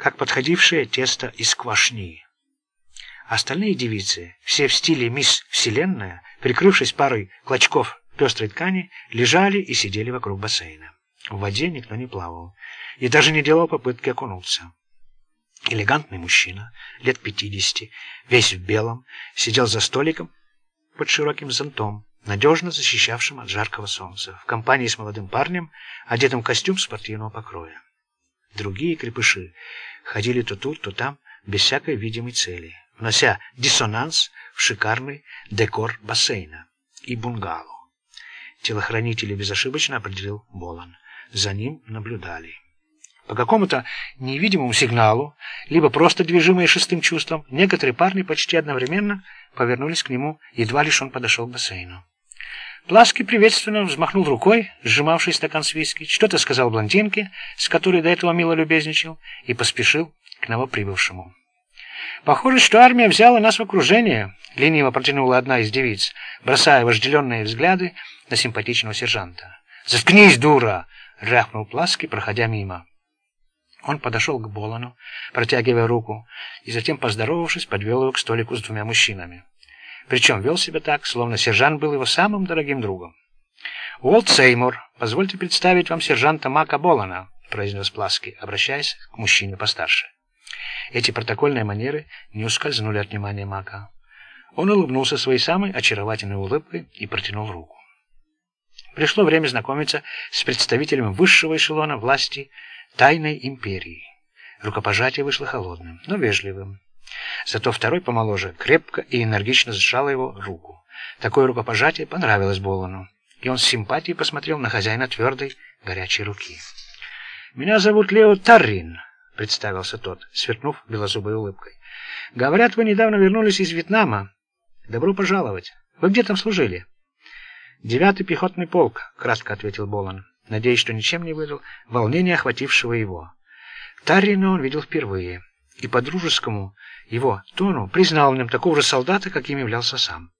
как подходившее тесто из квашни. Остальные девицы, все в стиле «Мисс Вселенная», прикрывшись парой клочков пестрой ткани, лежали и сидели вокруг бассейна. В воде никто не плавал и даже не делал попытки окунуться. Элегантный мужчина, лет пятидесяти, весь в белом, сидел за столиком под широким зонтом, надежно защищавшим от жаркого солнца, в компании с молодым парнем, одетым в костюм спортивного покроя. Другие крепыши ходили то тут, то там, без всякой видимой цели внося диссонанс в шикарный декор бассейна и бунгало. Телохранители безошибочно определил Болан. За ним наблюдали. По какому-то невидимому сигналу, либо просто движимые шестым чувством, некоторые парни почти одновременно повернулись к нему, едва лишь он подошел к бассейну. Пласки приветственно взмахнул рукой, сжимавший стакан с виски, что-то сказал блондинке, с которой до этого мило любезничал, и поспешил к новоприбывшему. «Похоже, что армия взяла нас в окружение», — лениво протянула одна из девиц, бросая вожделенные взгляды на симпатичного сержанта. «Заткнись, дура!» — рявкнул Пласки, проходя мимо. Он подошел к Болану, протягивая руку, и затем, поздоровавшись, подвел его к столику с двумя мужчинами. Причем вел себя так, словно сержант был его самым дорогим другом. «Уолт Сеймур, позвольте представить вам сержанта Мака Болана», — произнес Пласки, обращаясь к мужчине постарше. Эти протокольные манеры не ускользнули от внимания Мака. Он улыбнулся своей самой очаровательной улыбкой и протянул руку. Пришло время знакомиться с представителем высшего эшелона власти тайной империи. Рукопожатие вышло холодным, но вежливым. Зато второй помоложе крепко и энергично сжал его руку. Такое рукопожатие понравилось Болону, и он с симпатией посмотрел на хозяина твердой, горячей руки. «Меня зовут Лео Таррин», — представился тот, сверкнув белозубой улыбкой. «Говорят, вы недавно вернулись из Вьетнама. Добро пожаловать. Вы где там служили?» «Девятый пехотный полк», — кратко ответил Болон, надеясь, что ничем не выдал волнение, охватившего его. Таррина он видел впервые, и по дружескому его тону признал в нем такого же солдата, каким являлся сам.